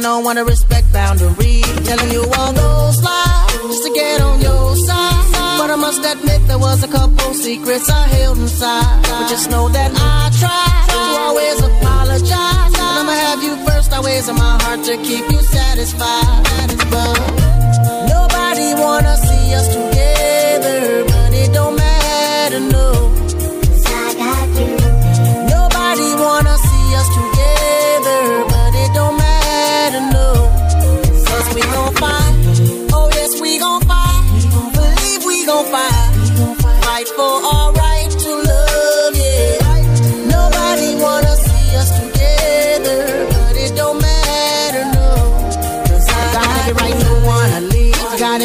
and don't wanna respect boundaries. Telling you all those lies just to get on your side. But I must admit there was a couple secrets I held inside. But just know that I tried to always apologize. And I'ma have you first, always in my heart to keep you satisfied.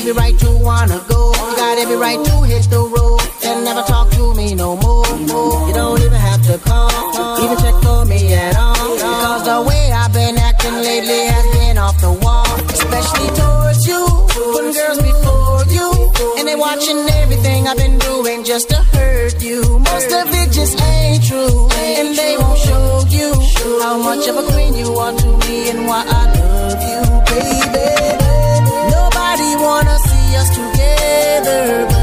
every right to wanna go. You got every right to hit the road and never talk to me no more. You don't even have to call, even check for me at all. Because the way I've been acting lately has been off the wall, especially towards you. Putting girls before you, and they watching everything I've been doing just to hurt you. Most of it just ain't true, and they won't show you how much of a queen you are to me and why I love you. us together.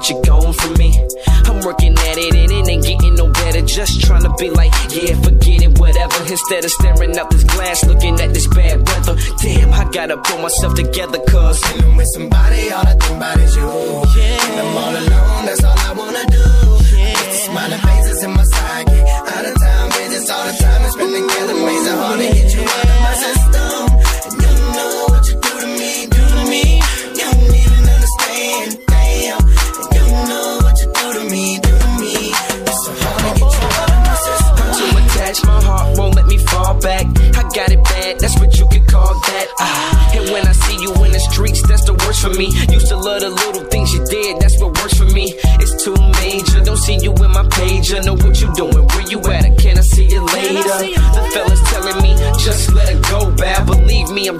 that you're gone for me. I'm working at it and it ain't getting no better. Just trying to be like, yeah, forget it, whatever. Instead of staring out this glass, looking at this bad weather. Damn, I gotta pull myself together, cause. Dealing with somebody, all I think about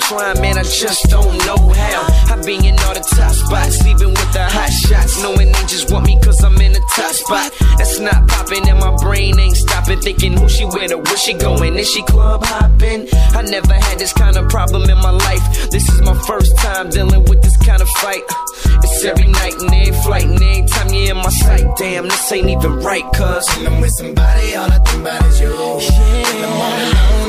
trying, man, I just don't know how. I be in all the top spots, leaving with the hot shots. Knowing they just want me cause I'm in the top spot. That's not popping, and my brain ain't stopping. Thinking who she with or where she going. Is she club hopping? I never had this kind of problem in my life. This is my first time dealing with this kind of fight. It's every night and every flight, and every time you're in my sight. Damn, this ain't even right, cuz. When I'm with somebody, all I think about is you. When I'm all alone,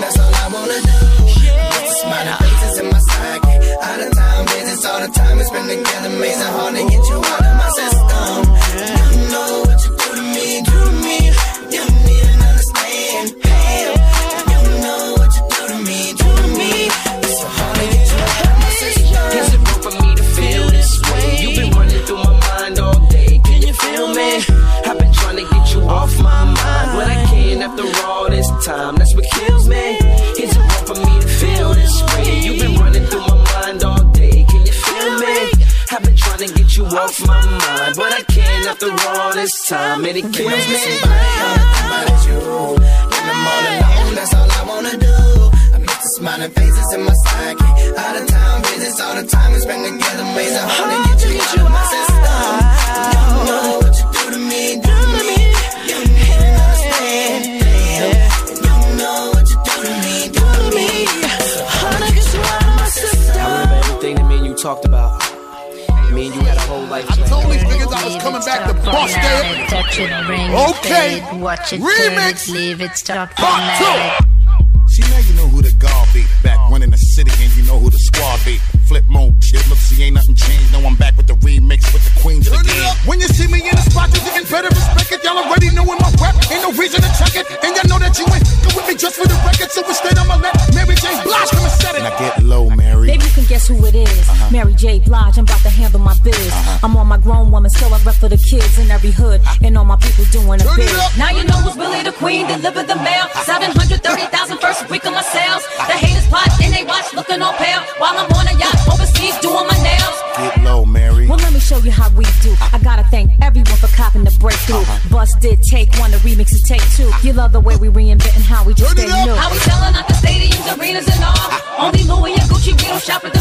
the time we spend together. Makes it hard off my mind, but I can't after all this time, and it kills me. Somebody, all I think about is you. When I'm all alone, that's all I wanna do. I miss the smiling faces in my psyche. Out of town visits all the time we spend together. It hard to get you out of my system. Back to Touch it, bring Okay. it, fade, watch it, Remix. turn it, leave it, start Part two. See now you know who the guard be. Back when in the city and you know who the squad be. Flip mode, shit, look, see ain't nothing changed. No, I'm back with the remix with the queens of the game. When you see me in the spot, you can better respect it. Y'all already know in my rap, ain't no reason to check it. And y'all know that you ain't good with me just for the record. So instead, I'ma let Mary J. Blige come and set it. Now get low, Mary. Maybe you can guess who it is. Uh-huh. Mary J. Blige, I'm about to handle my biz. Uh-huh. I'm on my grown woman, so I rep for the kids in every hood. And all my people doing a Turn bid. Now you know who's really the queen, deliver the mail. 730,000 first week of my sales. The haters plot and they watch, looking all pale. While I'm on a yacht overseas doing my nails. Get low, Mary. Well, let me show you how we do. I gotta thank everyone for copping the breakthrough. Uh-huh. Bust did take one, the remix is take two. You love the way we reinventing how we just Turn stay new. How we selling out the stadiums, arenas, and all. Ah. Only Louis and Gucci, we don't shop at the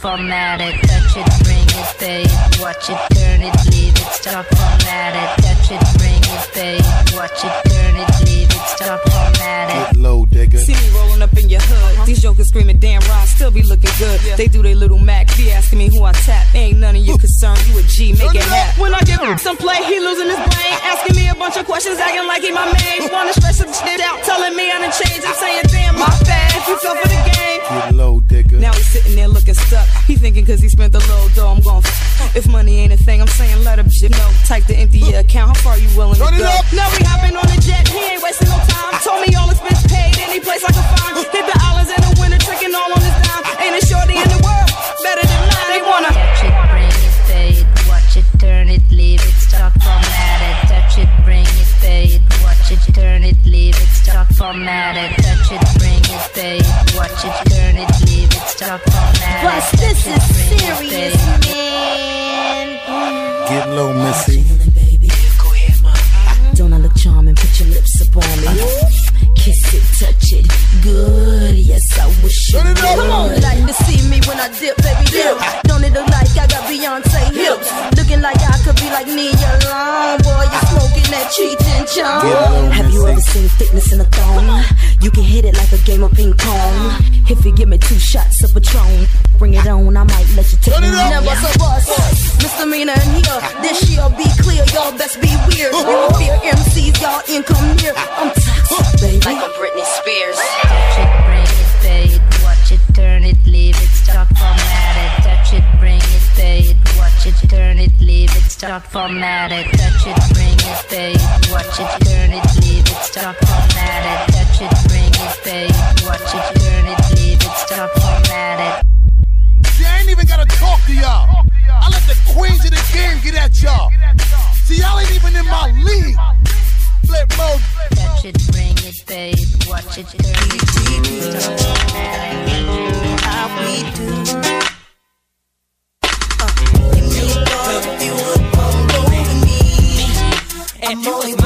start formatted. Touch it, bring it, pay it, watch it, turn it, leave it, start formatted. Touch it, bring it, pay it, watch it, turn it, leave it, start formatted. Get low, digga. See me rolling up in your hood. Uh-huh. These jokers screaming, damn, Rod still be looking good. They do they little Mac, be asking me who I tap. Ain't none of your concern, you a G, make it happen. When I give him some play, he losing his brain. Asking me a bunch of questions, acting like he my main. Wanna stress some shit out, telling me I done changed. I'm saying, damn, my bad. If you fell for the game. Get low, digga. Now he's sitting there looking stuck. He thinking cause he spent the little dough, I'm gon' f- If money ain't a thing, I'm saying let him shit know. Type to empty your account, how far you willing Turn to it go? up. Now we hopping on the jet, he ain't wasting no time. Told me all expense paid, any place I can find. Hit the islands in the winter, tricking all on his dime. Ain't a shorty in the world better than mine. They wanna. Touch it, bring it, pay it, watch it, turn it, leave it, start formatted. Touch it, bring it, pay it, watch it, turn it, leave it, start formatted. Formatted. This is it, bring it, pay serious, man. Get low, Missy. Don't I look charming? Put your lips up on me. Kiss it, touch it, good. Turn it up. Come on. like to see me when I dip, baby dip. Don't it look like I got Beyonce hips? Looking like I could be like me alone. Boy, you smoking that cheating Get chum. Have you ever seen fitness in a thong? You can hit it like a game of ping pong. If you give me two shots of Patron, bring it on. I might let you take Turn me it up. Never so bust. Misdemeanor in here. This year be clear. Y'all best be weird. You don't fear MCs, y'all income near. I'm toxic, baby. Like I'm Britney Spears it, leave it, format it, touch it, bring it, pay it, watch it, turn it, leave it, format it, touch it, bring it, pay it, watch it, turn it, leave it, format it, touch it, bring it, pay it, watch it, turn it, leave it, format it. See, I ain't even gotta talk to y'all. I let the queens of the game get at y'all. See, y'all ain't even in my league. Flip mode. Touch it, bring it, pay it, watch it, turn it, How we do. And you was my baby.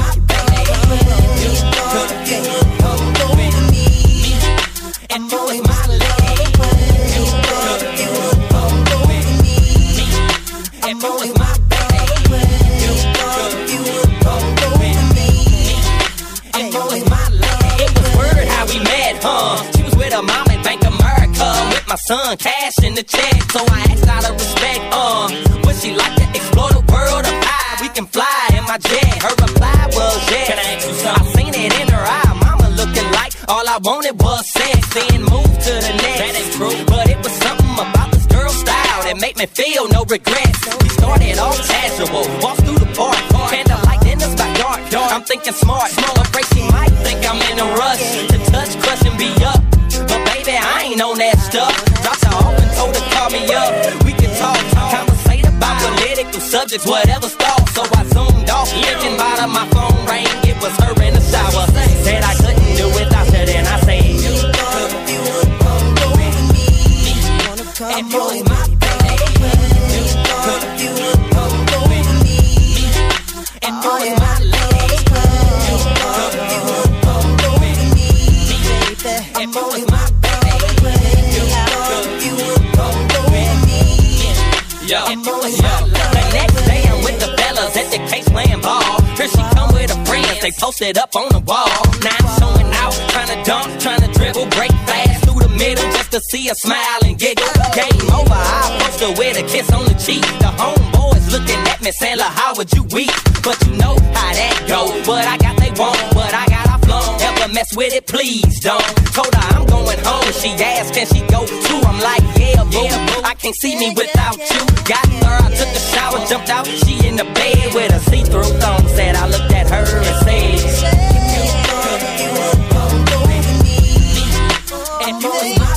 The check. So I asked out of respect, uh, would she like to explore the world of high? We can fly in my jet. Her reply was yes. Can I ask you something? I seen it in her eye. Mama looking like all I wanted was sex. Then move to the next. That ain't true. But it was something about this girl style that made me feel no regrets. We started off casual, walked through the park, candlelight dinners by dark. dark. I'm thinking smart, afraid subjects, whatever thought. Posted up on the wall. Now I'm showing out, trying to dunk, trying to dribble, break fast through the middle just to see a smile and giggle. Game over, I her with a kiss on the cheek. The homeboys looking at me saying, "Look, how would you weep?" It, please don't. Told her I'm going home. She asked, can she go too? I'm like, yeah, boo. I can't see me without you. Got her, I took a shower, jumped out. She in the bed with a see-through thong. Said I looked at her and said. If you want, me And you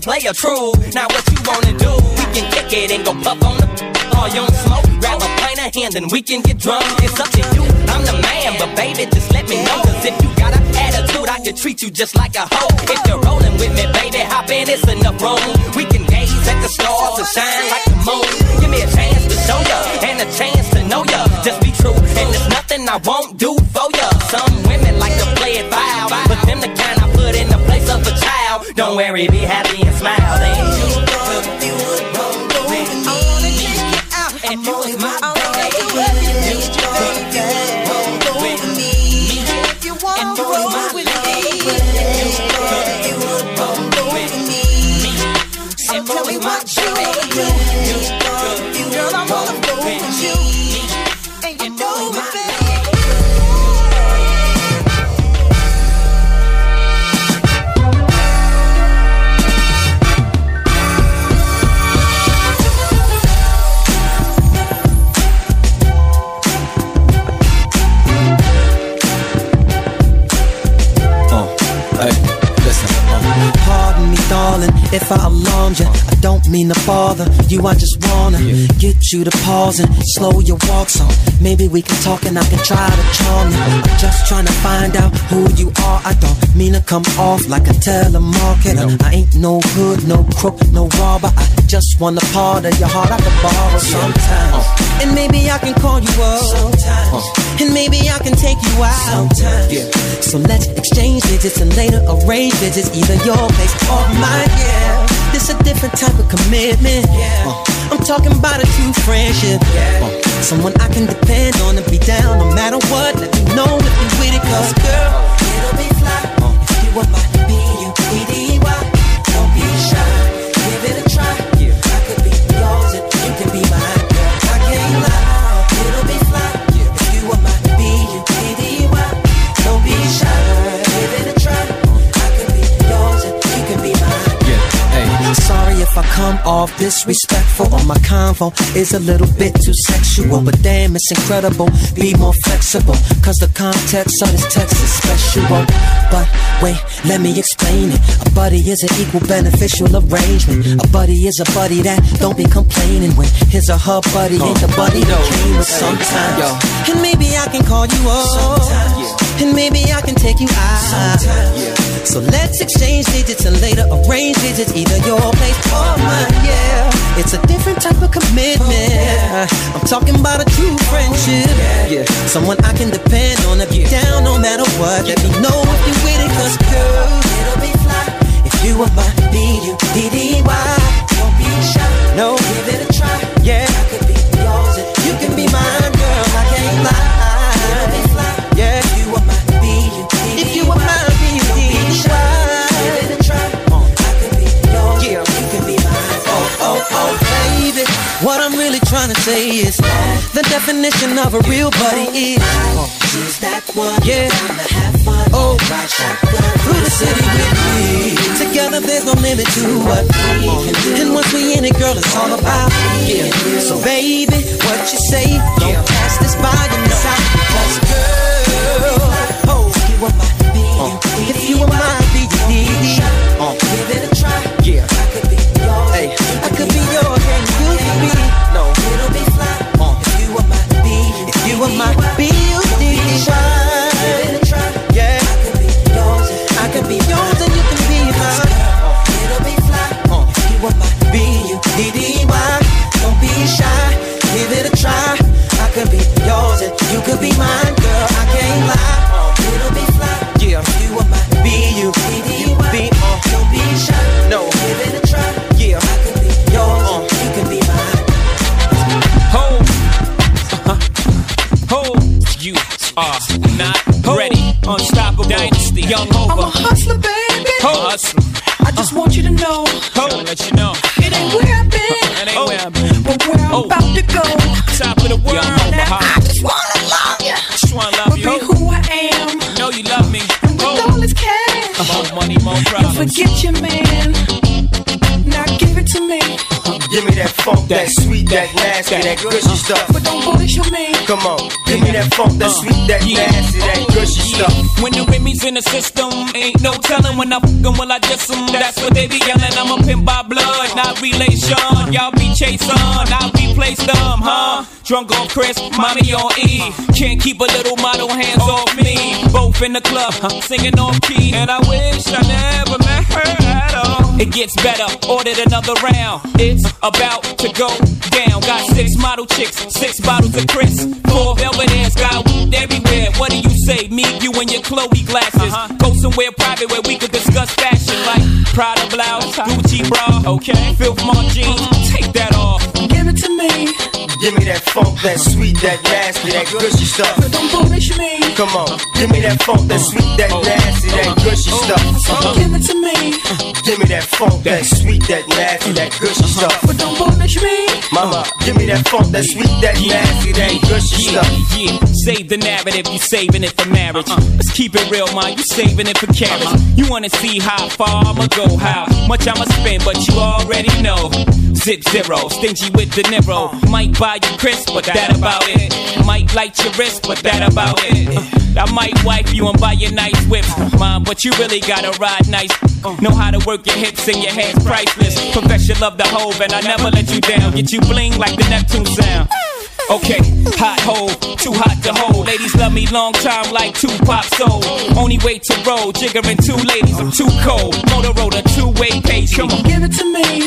dealing with a true. Now what you wanna do? We can kick it and go puff on the. All you smoke, grab a pint of hand and we can get drunk. It's up to you. I'm the man, but baby, just let me know. Cause if you got an attitude, I can treat you just like a hoe. If you're rolling with me, baby, hop in, it's enough room. We can gaze at the stars and shine like the moon. Give me a chance to show ya and a chance to know ya. Just be true, and there's nothing I won't do for ya. Some women like to Don't worry, be happy and smile. Then. And you was my baby. Mean to bother you. I just wanna get you to pause and slow your walk some. Maybe we can talk and I can try to charm you. I'm just trying to find out who you are. I don't mean to come off like a telemarketer. I ain't no hood, no crook, no robber. I just want a part of your heart I can borrow sometimes. Uh. And maybe I can call you up. Sometimes. Uh. And maybe I can take you out. Sometimes. So let's exchange digits and later arrange visits, either your place or mine. Yeah, this a different type of commitment. Uh, I'm talking about a true friendship. Uh, someone I can depend on and be down no matter what. Let me know if you with it, cause girl, it'll be fly. If you are my fuck off disrespectful, or my convo is a little bit too sexual. But damn, it's incredible. Be more flexible, cause the context of this text is special. But wait, let me explain it. A buddy is an equal beneficial arrangement. A buddy is a buddy that don't be complaining when his or her buddy ain't the buddy that came with sometimes. And maybe I can call you up. And maybe I can take you out. So let's exchange digits and later arrange digits, either your place or mine. Yeah, it's a different type of commitment. I'm talking about a true friendship. Yeah, someone I can depend on if you're down no matter what. Let me know if you're with it, cause girl, it'll be fly. If you were my B-U-D-D-Y, don't be shy. No, give it definition of a real buddy is She's that one. Yeah. Oh, through the city with me. Together, there's no limit to what we can do. And once we in it, girl, it's all about yeah. So, baby, what you say? Don't pass this by the south because, girl, that sweet, that nasty, that gushy uh-huh. stuff. but don't bullshit me. Come on, give me that funk, that uh-huh. sweet, that Yeah. nasty, that uh-huh. gushy stuff. When the Remy's in the system, ain't no telling when I fuck 'em, will I diss 'em? That's what they be yelling. I'm a pimp by blood, not relation. Y'all be chasing, I replace them, huh? Drunk on Cris, mommy on E. Can't keep a little model hands off me. Both in the club, singing off key. And I wish I never met her at all. It gets better, ordered another round. It's about to go down. Got six model chicks, six bottles of Cris. Four velvet ass, got weed everywhere. What do you say? Me, you, and your Chloe glasses. Uh-huh. Go somewhere private where we could discuss fashion like Prada blouse, uh-huh. Gucci bra, okay? Filth jeans, take that off. Give me that funk, that sweet, that nasty, that gushy stuff. don't bullshit me. Come on, give me that funk, that sweet, that oh. nasty, that gushy oh. stuff. Give it to me, Give me that funk, that sweet, that nasty, that gushy stuff. but don't bullshit me. Mama, give me that funk, that sweet, that nasty, that gushy stuff. yeah. Save the narrative, you saving it for marriage. Uh-uh. Let's keep it real, man. You saving it for carriage. Uh-huh. You wanna see how far I'ma go, how much I'ma spend, but you already know. Zip zero, stingy with the Niro. Uh. Might buy you crisp, but that about it. Might light your wrist, but that about it. I might wipe you and buy you nice whips, mom, but you really gotta ride nice. Know how to work your hips and your hands priceless. Confess you love the Hov, and I never let you down. Get you bling like the Neptune sound. Okay, hot hole, too hot to hold. Ladies love me long time like Tupac soul. Only way to roll, jiggering two ladies, I'm too cold. Motorola, two way page. Come on, Give it to me,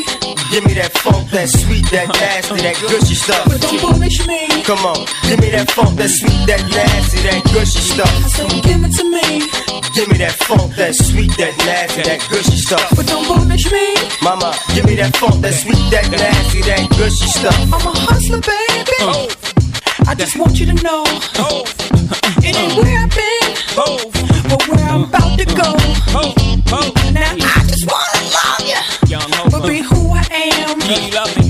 Give me that funk, that sweet, that nasty, that gushy stuff. but don't bullshit me. Come on, give me that funk, that sweet, that nasty, that gushy stuff. So give it to me, Give me that funk, that sweet, that nasty, that gushy stuff. but don't bullshit me. Mama, give me that funk, that sweet, that nasty, that gushy stuff. I'm a hustler, baby. Oh. I just want you to know oh, it ain't where I've been, oh, but where I'm about to go. oh, oh. Now I just wanna love you, but be who I am.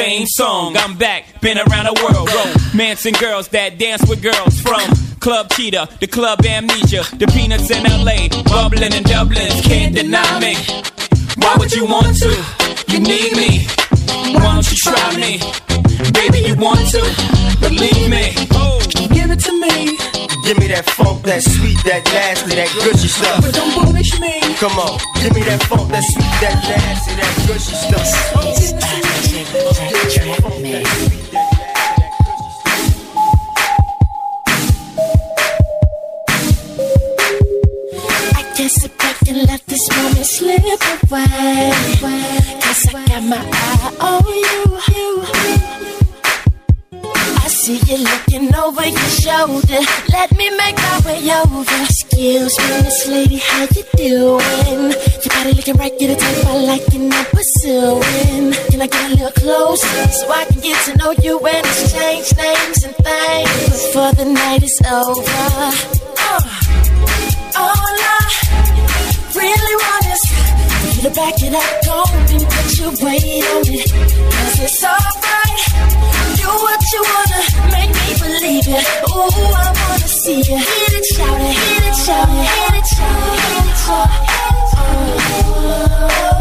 Same song. I'm back, been around the world. Roll, Manson girls that dance with girls from Club cheetah, the club amnesia, the peanuts in LA, bubbling in Dublin, can't deny me. Why would you want to? You need me. Why don't you try me? Baby, you want to? Believe me. Oh, Give it to me. Give me that funk, that sweet, that nasty, that gushy stuff. But don't punish me. Come on, give me that funk, that sweet, that nasty, that gushy stuff. I Cause I got my eye on you. I see you looking over your shoulder. Let me make my way over. Excuse me, Miss Lady, how you doing? Your body looking right, get a type I like and I'm pursuing. Can I get a little closer so I can get to know you and exchange names and things before the night is over? Uh. All I really want is you to back it up, go and put your weight on it. Cause it's alright. What you wanna, make me believe it. Ooh, I wanna see you. Hit it, shout it, hit it, shout it, hit it, shout it, hit it, shout it. Oh, get,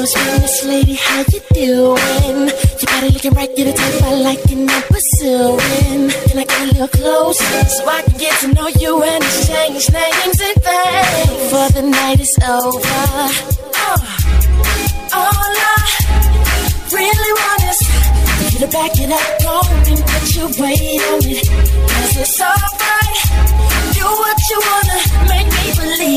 Me, Miss Lady, how you doing? Your body looking right, get a type I like and I'm pursuing. Can I get a little closer so I can get to know you and exchange names and things before the night is over? Uh, all I really want is you to back it up, go and put your weight on it. Cause it's alright. Do what you wanna,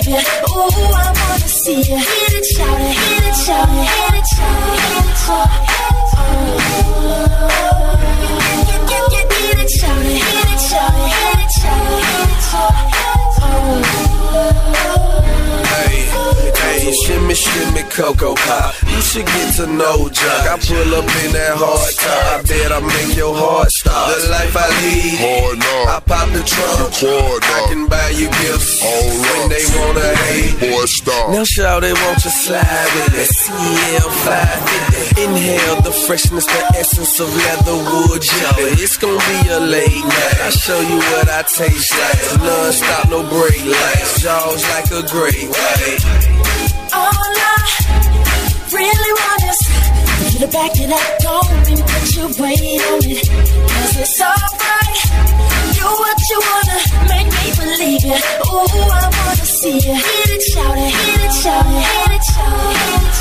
it. Ooh, I wanna see you. Hit it, shout it, hit it, shout it, hit it, shout it, hit it, shout it. Oh, get it, shout it, hit it, shout it, hit it, shout it, hit it, shout it. Hey, hey, shimmy, shimmy, cocoa pop. You should get to know Jack. I pull up in that hard top. I bet I make your heart stop. The life I lead, I pop the trunk. I can buy you gifts when they wanna hate. Boy, stop. Now shout they want you slide with it. CL 550. Inhale the freshness, the essence of leatherwood jelly. It's gonna be a late night. I show you what I taste like. Non-stop, no break lights. Jaws like a great All I really want is you to back it up, go and put your weight on it. Cause it's alright. Do what you wanna, make me believe it. Ooh, I wanna see you. Hit it, shout it, hit it, shout it, hit it, shout it.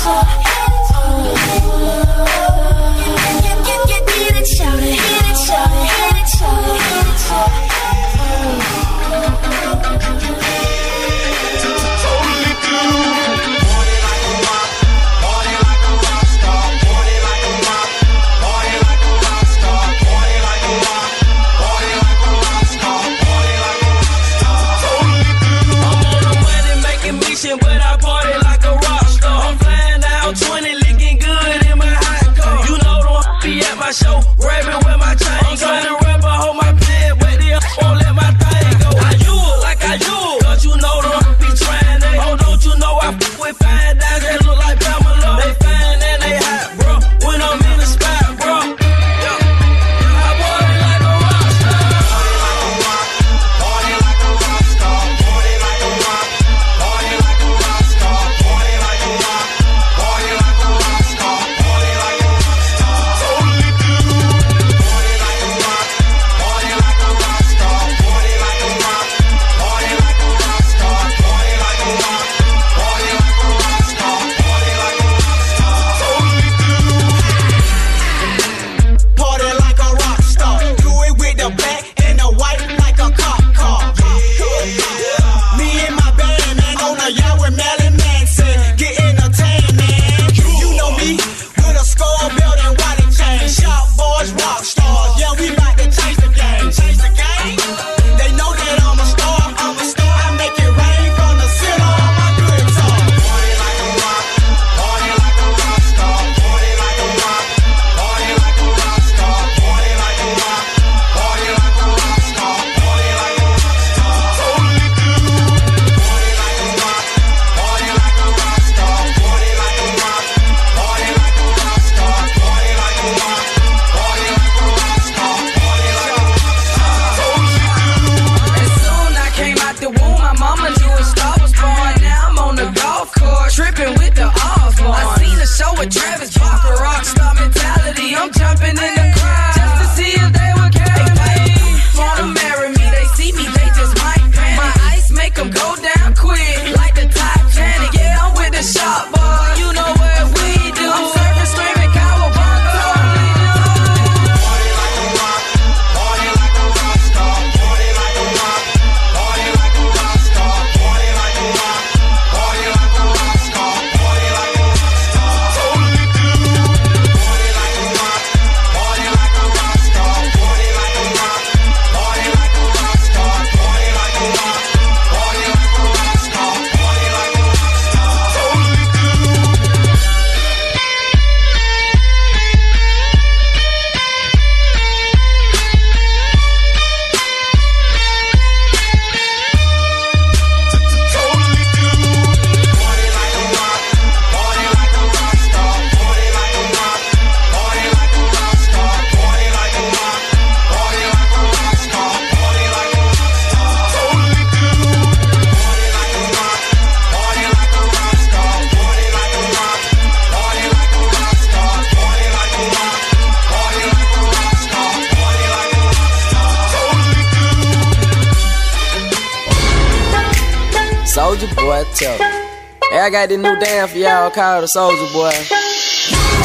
Hey, I got this new dance for y'all called the Soulja Boy.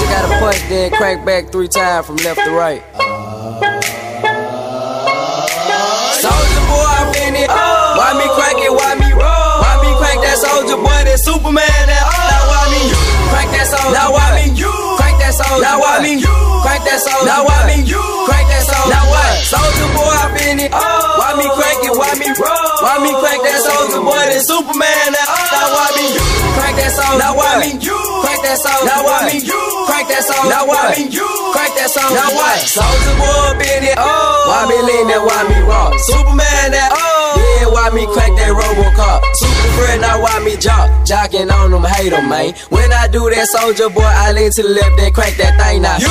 You gotta punch, then crank back three times from left to right. Soulja Boy, I'm in it. Why me crank it? Why me roll? Why me crank that Soulja Boy? That Superman? That now why me crank that soldier? Now why me crank that soldier? Now why me crank that soldier? Now why me crank that soldier? Now what? Soulja Boy, I'm in it. Oh. Why me crank it? Why me roll? Why me crank that oh. Soulja Boy? That Superman? That oh. now why me crank that soldier? Now why me crank that soldier? Now why me crank that soldier? Now why me crank that soldier? Now what? Soulja Boy, in it. Why me lean that? Why me rock? Superman? That yeah, why me crank that Robocop? Super friend, now why me jock? Jocking on them, hate them, man. When I do that Soulja Boy, I lean to the left, then crank that thing now. You,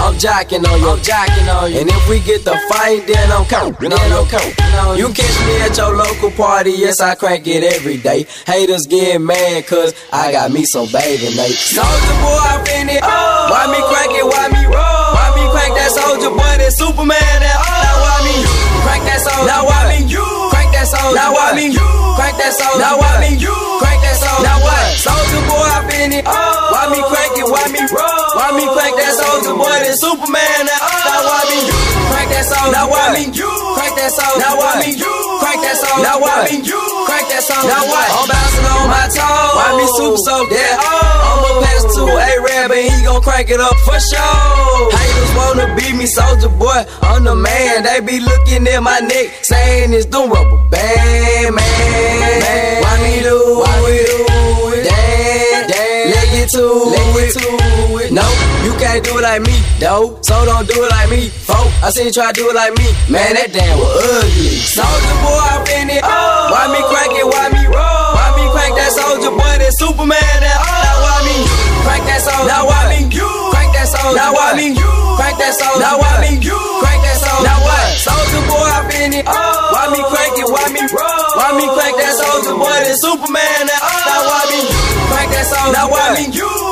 I'm jocking on you, I'm jocking on you. And if we get the fight, then I'm counting, then I'm counting. You catch me at your local party, yes, I crank it every day. Haters get mad, cause I got me some baby, Nate. Soulja Boy, I'm in it. Why me crank it, why me roll? Why me crank that Soulja Boy, that Superman, that Now why me crank that soul. Now why me crank that soldier? Now why me crank that soul. Now why me crank that soldier? Now what? Soulja Boy, I'm in it. Oh. Why me crank it? Why me roll? Why me crank that Soulja Boy, that Superman, that oh. Now why me crank that soldier? Now why me crank that soldier? Now why me crank that song. Now why me crank that song. Now what? I'm bouncing on my toes. Why me super so that? I'ma pass to A-Rab and he gon' crank it up for sure. Haters wanna beat me, Soulja Boy. I'm the man. They be looking at my neck, saying it's the rubber band, man. Why me do Why me do get to Let to it. No, you can't do it like me, though. So don't do it like me, folk. I seen you try to do it like me. Man, that damn was ugly. Soulja Boy, I'm in it. Why me crank it? Why me roll? Why me crank that Soulja Boy? That Superman? That now why me crank that soldier? Now why me crank that soldier? Now why me crank that soldier? Now why me crank that soldier? Now what? Soulja Boy, I'm in it. Why me crank it? Why me roll? Why me crank that Soulja Boy? That Superman? That now why me crank that soldier? Now why me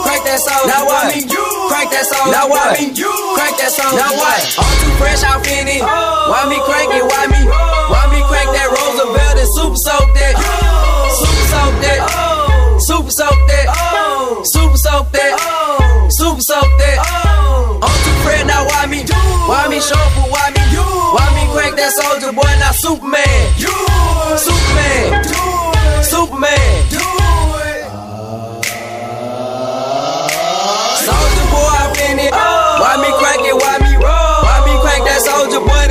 crank that soldier? Now why me crank that soldier? Now why me crank that soldier? Now what? I'm too fresh off in it. Why me crank it? Why me? Why me crank that Roosevelt and super soak that? Super soak that. Super soak that. Super soak that. Super soak that. I'm too fresh now. Why me? Why me show for? Why me? Why me crank that Soulja Boy? Now Superman. Superman. Superman. Soldier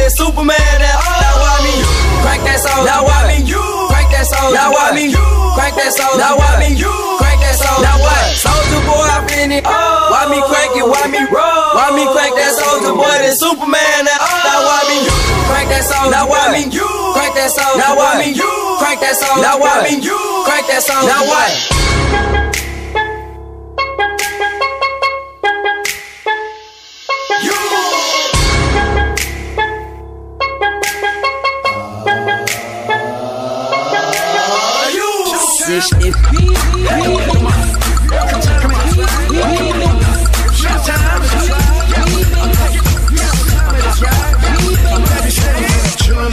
Soulja Boy? That Superman? Now why me crank that soldier? Now why me crank that soldier? Now why me crank that soldier? Now why me crank that soldier? Now what? Soulja Boy, I'm in it. Why me crank it? Why me roll? Why me crank that Soulja Boy? That Superman? That now why me oh. crank that soldier? Now why me crank that soldier? Now why me crank that soldier? Now why me crank that soldier? Now what? Chillin'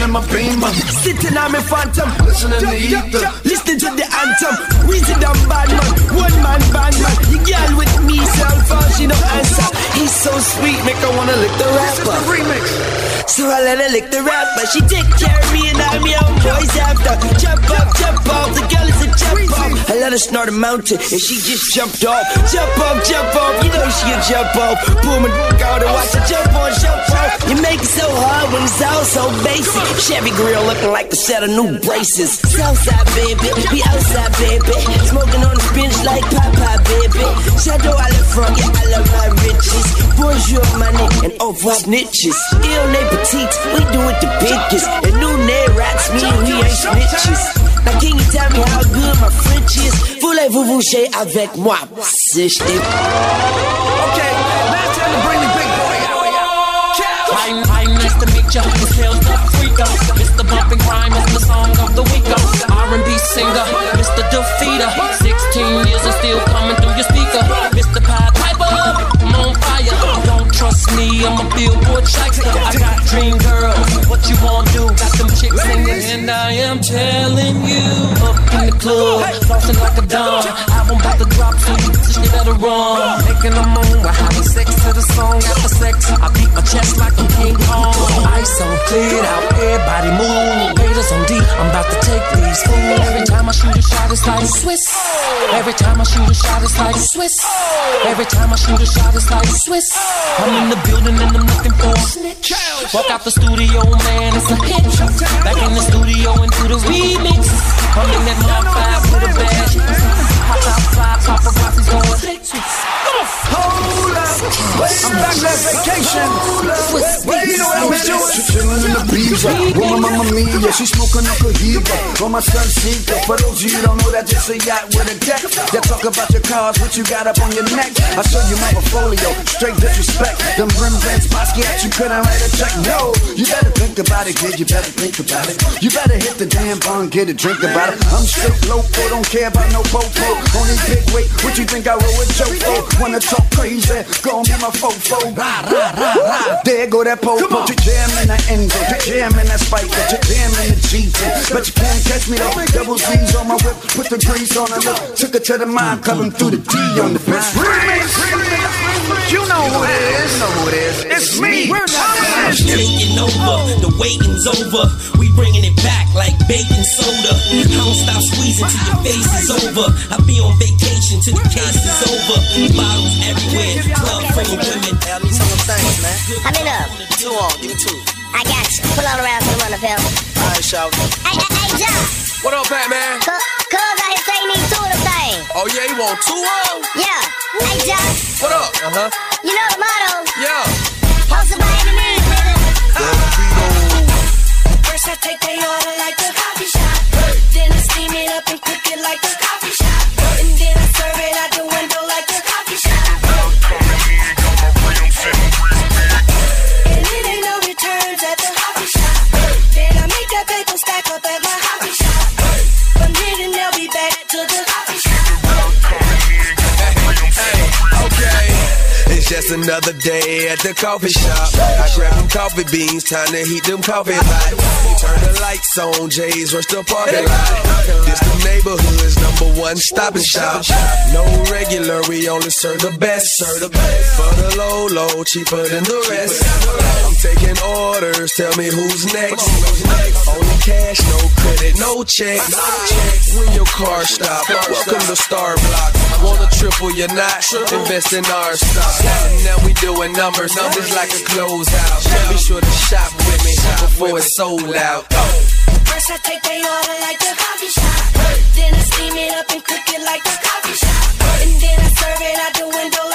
in my beamer. Sitting on my phantom, listening to ether. Listening to the anthem. Reason them bad man, one man band man. You girl with me, self phone, she no answer. He's so sweet, make her wanna lick the rapper. remix. So I let her lick the rapper. But she take care of me and I'm your own boys after. Jump up, jump off. The girl is a jump off. I let her snort a mountain and she just jumped off. Jump off, jump off. You know she a jump off. Pull my out and watch her jump on, jump off. You make it so hard when it's all so basic. Chevy grill looking like a set of new braces. Southside baby, we outside baby. Smoking on the bench like Papa baby. Shadow I live from, yeah I love my riches. Bonjour money and off snitches. Ill name petite, we do it the biggest. And new name rats mean we ain't snitches. Now can you tell me how good my French is? Voulez-vous coucher avec moi, sister? Okay, now it's time to bring the big boy out. Hi, hi, nice to meet ya. It's Kells the Freaker. Mr. Bumpin' Crime is the song of the week. R&B singer, Mr. Defeater. 16 years and still coming through your speaker. Mr. Pied Piper, I'm on fire. Trust me, I'm a billboard shyster. I got dream girls, what you wanna do? Got them chicks singing, and I am telling you. Up in the club, flossing like a dawn. Album about to drop, so you bitches better run. Making a moon, we're having sex to the song after sex. I beat my chest like I'm King Kong. Ice on cleared out, everybody move. Haters on deep, I'm about to take these fools. Every time I shoot a shot, it's like Swiss. Every time I shoot a shot, it's like Swiss. Every time I shoot a shot, it's like Swiss. I'm in the building and I'm looking for a snitch. Walk out the studio, man, it's a hit. Back in the studio into the remix. I'm in that Mark 5 with a bag. Hop outside, paparazzi's going. I'm back on vacation. You know what I was doing? She in the beaver. Woman, mama mia, she smoking up a heater. On my sun. For those of you don't know that, just a yacht with a deck. That talk about your cars, what you got up on your neck. I show you my portfolio, straight disrespect. Them rim vents, Basquiat, you couldn't write a check. No, you better think about it, kid. You better think about it. You better hit the damn bar get a drink about it. I'm straight loco, don't care about no popo. Only big weight, what you think I roll Joe for? Wanna talk crazy? Go on, be my fofo. Rah, rah, rah, rah. There go that popo. You jam in that Enzo, you jam in that Spyker, you jam in the G10. But you can't catch me though. Double Z's on my whip, put the grease on her lip. Took her to the mind, coming through the D on the bitch. You know who it is. You know who it is. It's me. We're not taking over. The waiting's over. We bringing it back like baking soda. I don't stop squeezing till your face is over. I be on vacation till the case is over. Bottles everywhere, club full of women. Tell me some things, man. How many of them? Two on, give me two. I got you. Pull on around to the runner, pal. All right, shout. Hey, hey, hey, John. What up, Batman? Cuz I hear say he need two of them things. Oh, yeah, you want two of Yeah. Hey, John. What up? Uh huh. You know the motto. Yeah. Hustle by any means, nigga. First I take they order like a coffee shop. Then I steam it up and cook it like a coffee shop. And then I serve it out the window like a coffee shop. And it ain't no returns at the coffee shop. Then I make that paper stack up It's another day at the coffee shop. I grab them coffee beans, time to heat them coffee hot. Turn the lights on, Jay's rush the parking lot. This the neighborhood's number one stop shop. No regular, we only serve the best. Serve the best. For the low, low, cheaper than the rest. I'm taking orders, tell me who's next. Only cash, no credit, no checks. When your car stop, welcome to Star Block. Want to triple your knot? Invest in our stock. Now we doing numbers, numbers like a closeout. Be sure to shop with me before it's sold out. First I take they order like a coffee shop. Then I steam it up and cook it like a coffee shop. And then I serve it out the window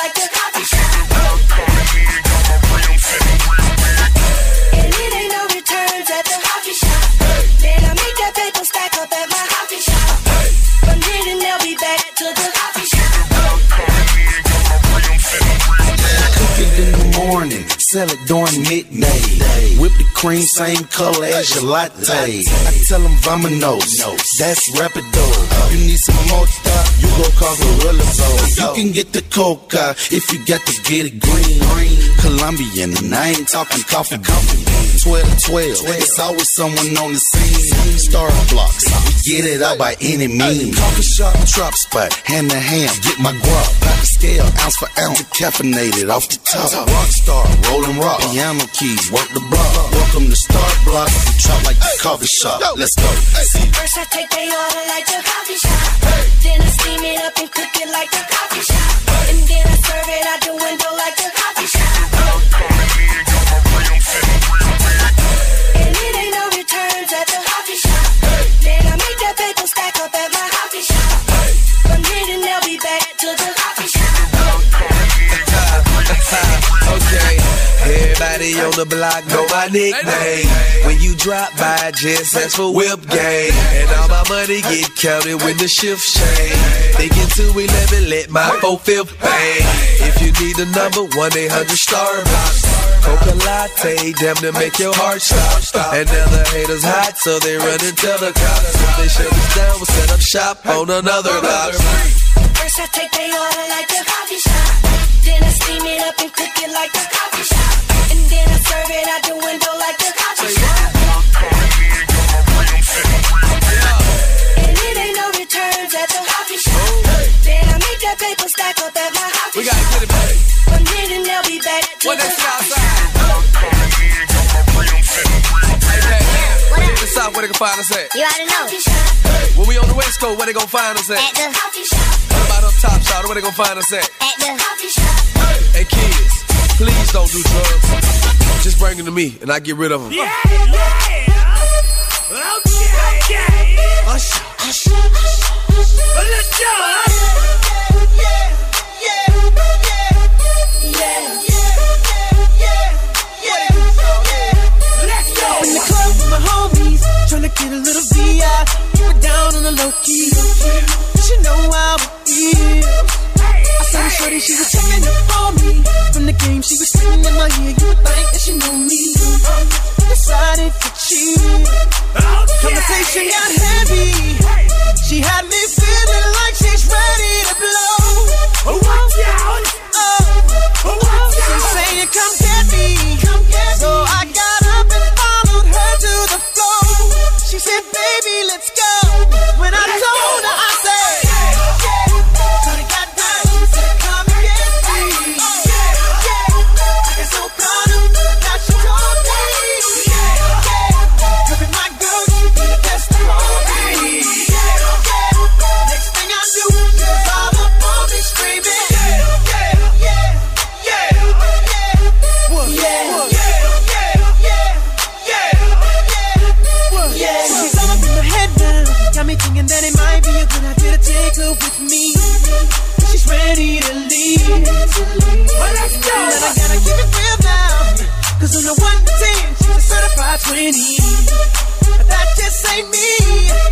sell it during midday. Whip the cream, same color as your latte. I tell them vamonos, that's rapido. You need some more stuff, you go call Gorilla Zoe. You can get the coca uh, if you got to get it green. Colombian, and I ain't talking coffee company. 12 to 12, it's always someone on the scene. Star blocks, we get it out by any means. Coffee shop, drop spot, hand to hand, get my guap. Pop the scale, ounce for ounce, caffeinated off the top. Rockstar, rolling rock, piano keys, work the block. Welcome to Star Block, we trap like the coffee shop. Let's go. First I take they order like the coffee shop. Then I steam it up and cook it like a coffee shop. And then I serve it out the window like the On the block know my nickname. When you drop by, just ask for whip game. And all my money get counted when the shift change. Thinking to 11, let my four fifth bang. If you need a number, 1 800 Starbucks. Coca latte, damn to make your heart stop. And now the haters hot, so they run and tell the cops. If they shut us down, we'll set up shop on another block. First I take they order like the coffee shop. Then I steam it up and cook it like the coffee shop. And then I out the window like the coffee shop. And it ain't no returns at the coffee shop. Then make that paper stack up at my coffee We gotta get it back. From here then they'll be back to What the coffee South, where they can find us at? You oughta know. When we on the West Coast, where they gonna find us at? At the What about up top, shot? Where they gonna find us at? at the coffee shop. Hey, kids, please don't do drugs. Just bring them to me, and I get rid of them. Yeah, yeah. Okay, okay. Hush, hush. Well, let's go. Hush. Yeah, yeah, yeah, yeah, yeah, yeah. Let's go. In the club with my homies, tryna get a little VI. Keep it down on the low key. She know how it feel. Saw the shorty, she was checking up on me. From the game, she was singing in my ear. You think that she know me. Uh, decided to cheat. Conversation got heavy. She had me feeling like she's ready to blow. Watch out. Uh, oh, she's saying, "Come get me." That just ain't me.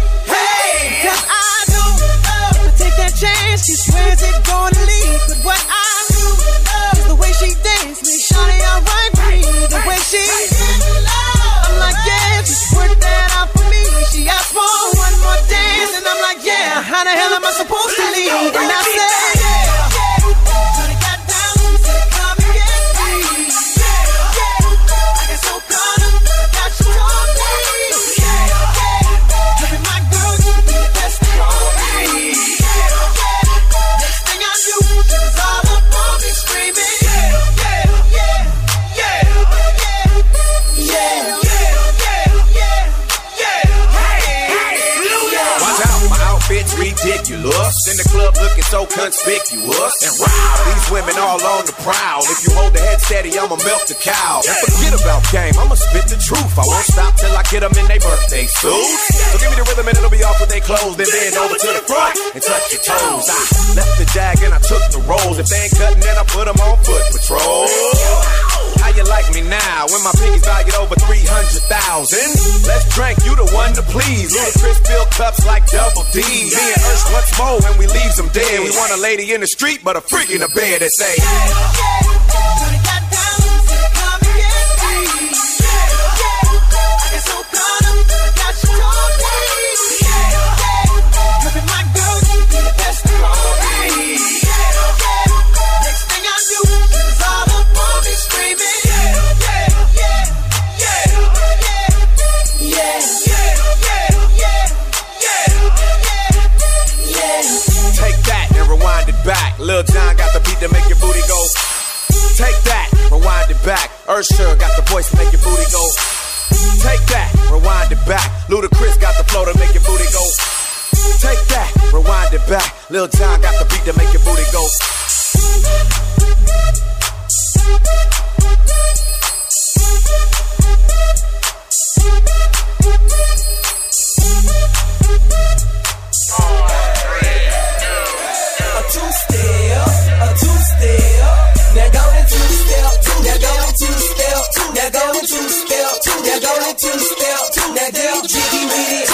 Conspicuous. And wow, these women all on the prowl. If you hold the head steady, I'ma milk the cow. And forget about game, I'ma spit the truth. I won't stop till I get them in their birthday suits. So give me the rhythm and off their clothes. Then bend over to the front and touch your toes. I left the jag and I took the rolls. If they ain't cutting, then I put them on foot patrol. How you like me now when my pinky's valued over 300,000? Let's drink, you the one to please. Ludacris fill cups like double D. Me and Ursh once more when we leaves them dead. We want a lady in the street, but a freak in the bed that say, Lil Jon got the beat to make your booty go. Take that, rewind it back. Usher got the voice to make your booty go. Take that, rewind it back. Ludacris got the flow to make your booty go. Take that, rewind it back. Lil Jon got the beat to make your booty go. A two-step. That go the two step, now go the two step, now go jiggy with it.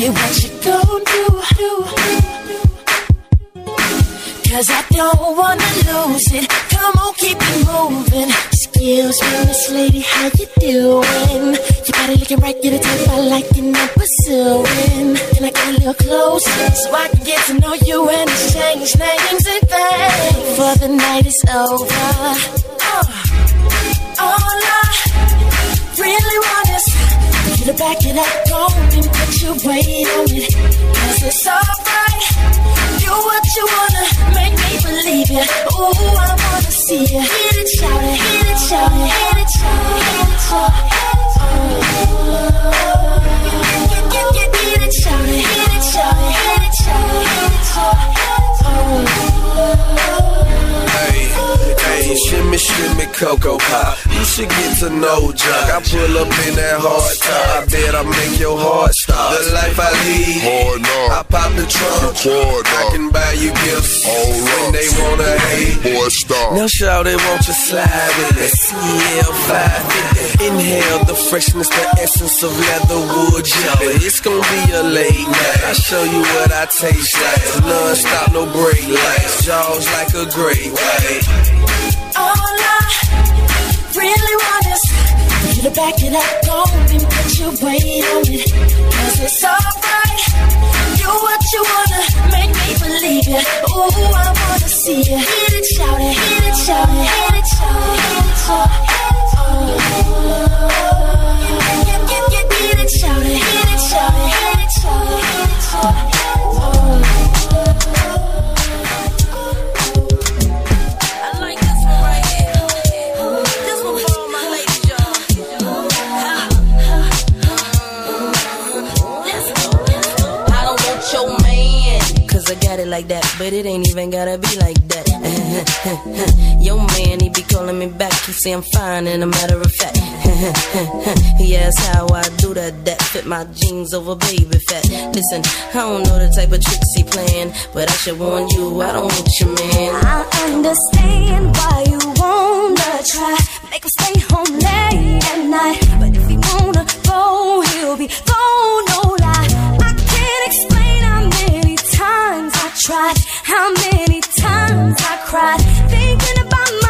be what you gon' do, do, do. Cause I don't wanna lose it. Come on, keep it moving. Excuse me, Miss Lady, how you doing? Your body looking right, get a type I like and I'm pursuing. Can I get a little closer so I can get to know you and exchange names and things? For the night is over. Uh, all I really want is to back it up, go and put your weight on it. Cause it's alright. You what you wanna, make me believe you. Ooh, I wanna see you. Hit it, shout it, hit it, shout it, hit it, shout it, hit oh. it, shout it. Hit it, shout it, hit it, shout it, hit it, shout it, hit it, shout it. Hey, hey, shimmy, shimmy, cocoa pop. You should get to know Jug. I pull up in that hard top. I bet I make your heart stop. The life I lead, hard knock. I pop the trunk. Hard I can buy you gifts when they wanna hate. Boy, stop. Now shout it, won't you slide with it? CL 550. Inhale the freshness, the essence of leatherwood jelly. It's gonna be a late night. I show you what I taste like. Non-stop, no break lights. Jaws like a great white. All I really want is you to back it up, go and put your weight on it. Cause it's alright. You what you wanna, make me believe you. Ooh, I wanna see you. Hit it, shout it, hit it, shout it, hit it, shout it, hit it, shout it. Get, get, get, hit it, shout it, hit it, shout it, hit it, shout it, hit it, shout it. Like that, but it ain't even gotta be like that. your man, he be calling me back, he say I'm fine, and a matter of fact, he asks how I do that, that fit my jeans over baby fat. Listen, I don't know the type of tricks he playing, but I should warn you, I don't want your man. I understand why you wanna try. Make him stay home late at night. But if he wanna go, he'll be gone, no lie. I can't explain how many times tried, how many times I cried, thinking about mine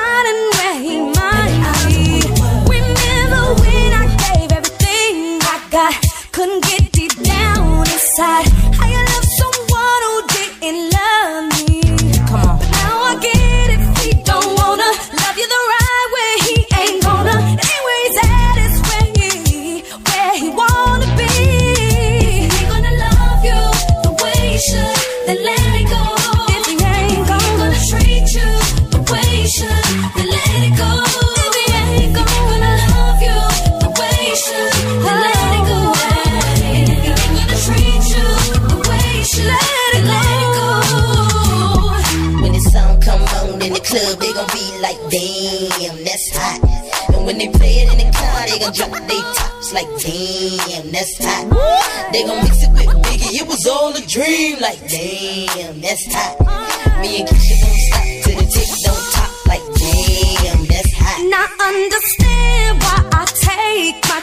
they play it in the car, they gon' drop their tops like, damn, that's hot. They gon' mix it with Biggie, it was all a dream, like, damn, that's hot. Me and Keisha don't stop till the tick don't top, like, damn, that's hot. Now understand why I take my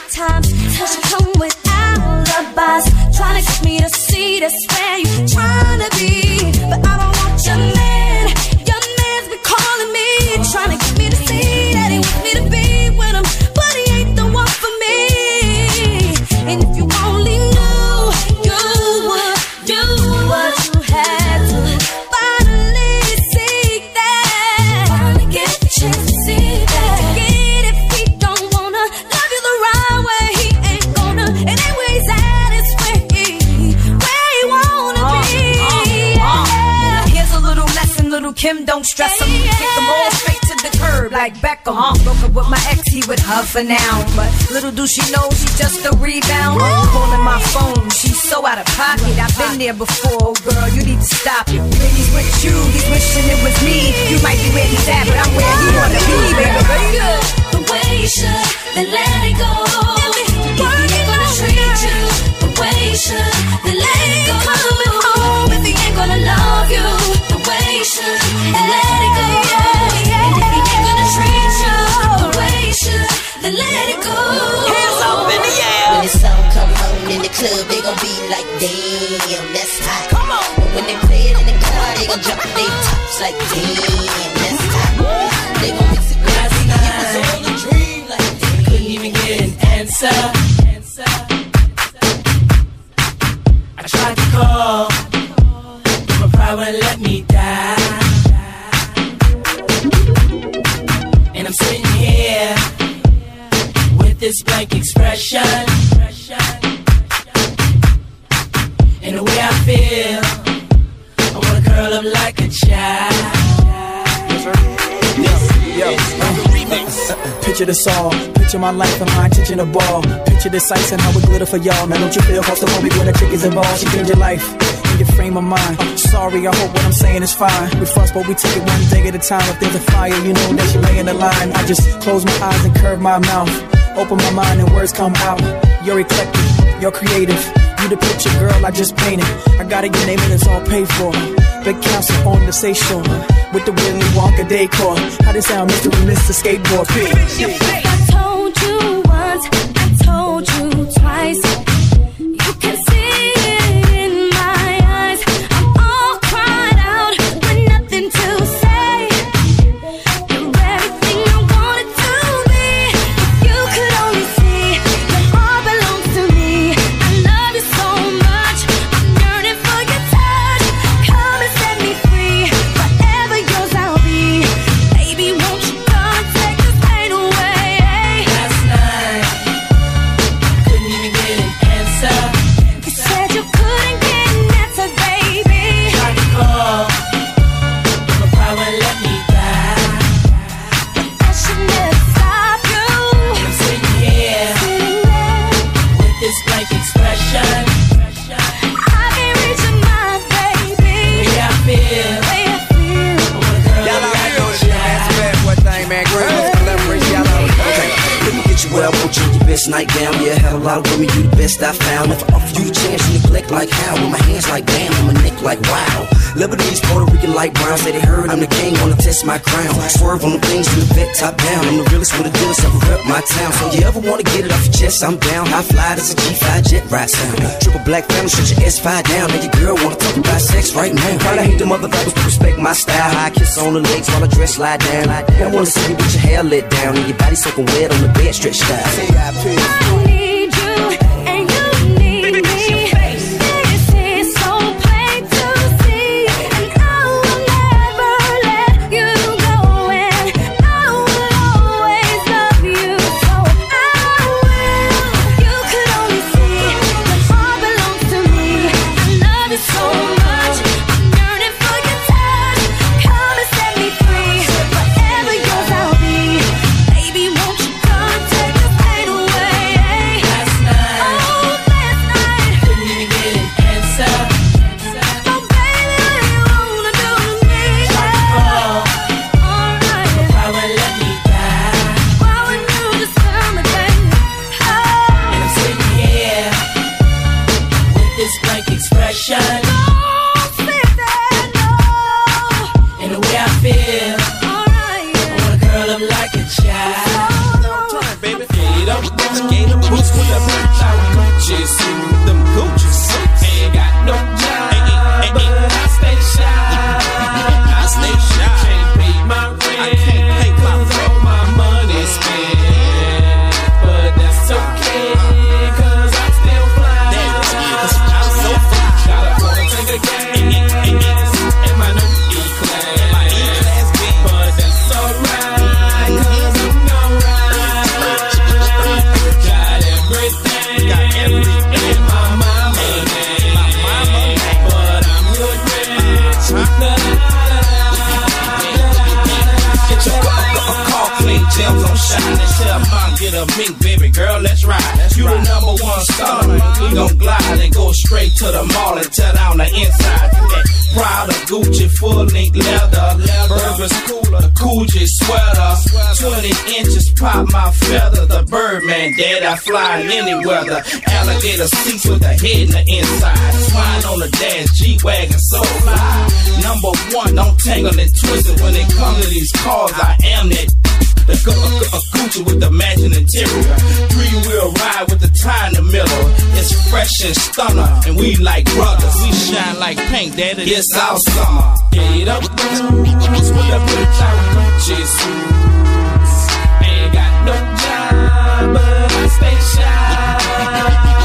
for now. But little do she know she's just a rebound. Calling my phone, she's so out of pocket. I've been there before, girl, you need to stop it. He's with you, he's wishing it was me. You might be where he's at, but I'm where he wanna be, baby. The way you should, then let it go. If he ain't gonna treat you the way you should, then let it go. If he ain't gonna love you the way you should, then let it go. Let it go. Hands up in the air. When the song come on in the club, they gon' be like, damn, that's hot. Come on. But when they play it in the car, they gon' drop their tops like, damn, that's hot. They gon' mix it with Biggie, it was all a dream, like, Couldn't even get an answer. Like a child. Yo, uh, picture this all. Picture my life and my intention of ball. Picture the sights and how it glitter for y'all. Now don't you feel claustrophobic when a chick involved? She change your life your frame of mind. Uh, sorry, I hope what I'm saying is fine. We fuss, but we take it one day at a time. If there's a fire, you know that she lay in the line. I just close my eyes and curve my mouth. Open my mind and words come out. You're eclectic, you're creative. You the picture, girl, I just painted. I gotta get name and it's all paid for. Big castle on the station with the Willy Wonka decor. How this sound, Mr. and Mr. Skateboard? Pig. Night down. Yeah, a lot of women, you the best I found. If I offer you the chance, you neglect like how? With my hands like damn, and my neck like wow. Lebanese, Puerto Rican, light brown, say they heard I'm the king, wanna test my crown. Swerve on the things in the vet top down. I'm the realest with the dealest, ever rep my town. So you ever wanna get it off your chest, I'm down. High fly, that's a G5 jet ride sound. Triple black family, shut your S5 down. And your girl wanna talk about sex right now. Probably hate the motherfuckers, rappers, but respect my style. High kiss on the legs while I dress slide down. I wanna see you with your hair let down and your body soaking wet on the bed stretched out. To the mall and tear down the inside. That Prada, Gucci, full length leather, Burberry's cooler, Coogi sweater, 20 inches pop my feather. The Birdman, dead, I fly in any weather. Alligator seats with a head in the inside. Swine on the dash, G-Wagon, so fly. Number one, don't tangle and twist it when it comes to these cars. I am that. The gu- gu- a Gucci with the matching interior. Three wheel ride with the tie in the middle. It's fresh and stunner, and we like brothers. We shine like paint, daddy. It's our summer. Get up, boots with out Gucci suits. Ain't got no job, but I stay shy.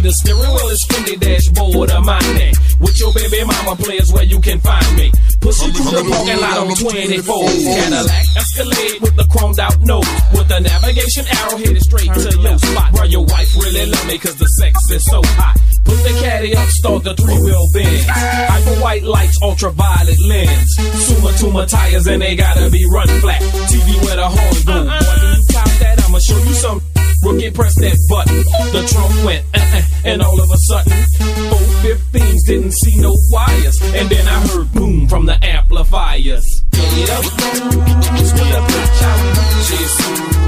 See the steering wheel is Fendi dashboard of my neck. With your baby mama players where you can find me. Push it through the parking lot on 24. Cadillac Escalade with the chromed out nose. With the navigation arrow headed straight to your spot. Where your wife really love me cause the sex is so hot. Put the caddy up, start the three wheel bend. Hyper white lights, ultraviolet lens. Sumitomo tires and they gotta be run flat. TV where the horn go. Boy, when you top that, I'ma show you some. Rookie, press that button. The trunk went, uh, uh, and all of a sudden, both 15s didn't see no wires. And then I heard boom from the amplifiers. Get up, it's with a bitch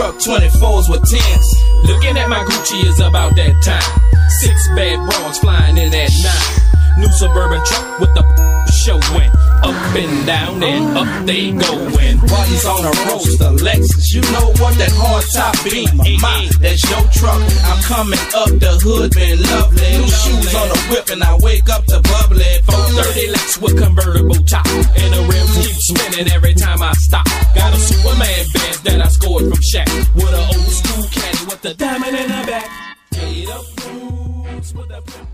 truck, 24s with 10s. Looking at my Gucci is about that time. Six bad broads flying in at nine. New suburban truck with the show went up and down and up they going. Buttons on the roaster, Lexus. You know what that hard top be? My, that's your truck. I'm coming up the hood, been lovely. New shoes on the whip, and I wake up to bubbly. 430 Lex with convertible top. And the rims keep spinning every time I stop. Got a Superman Benz that I scored from Shaq. With an old school caddy with the diamond in the back. Get up, with out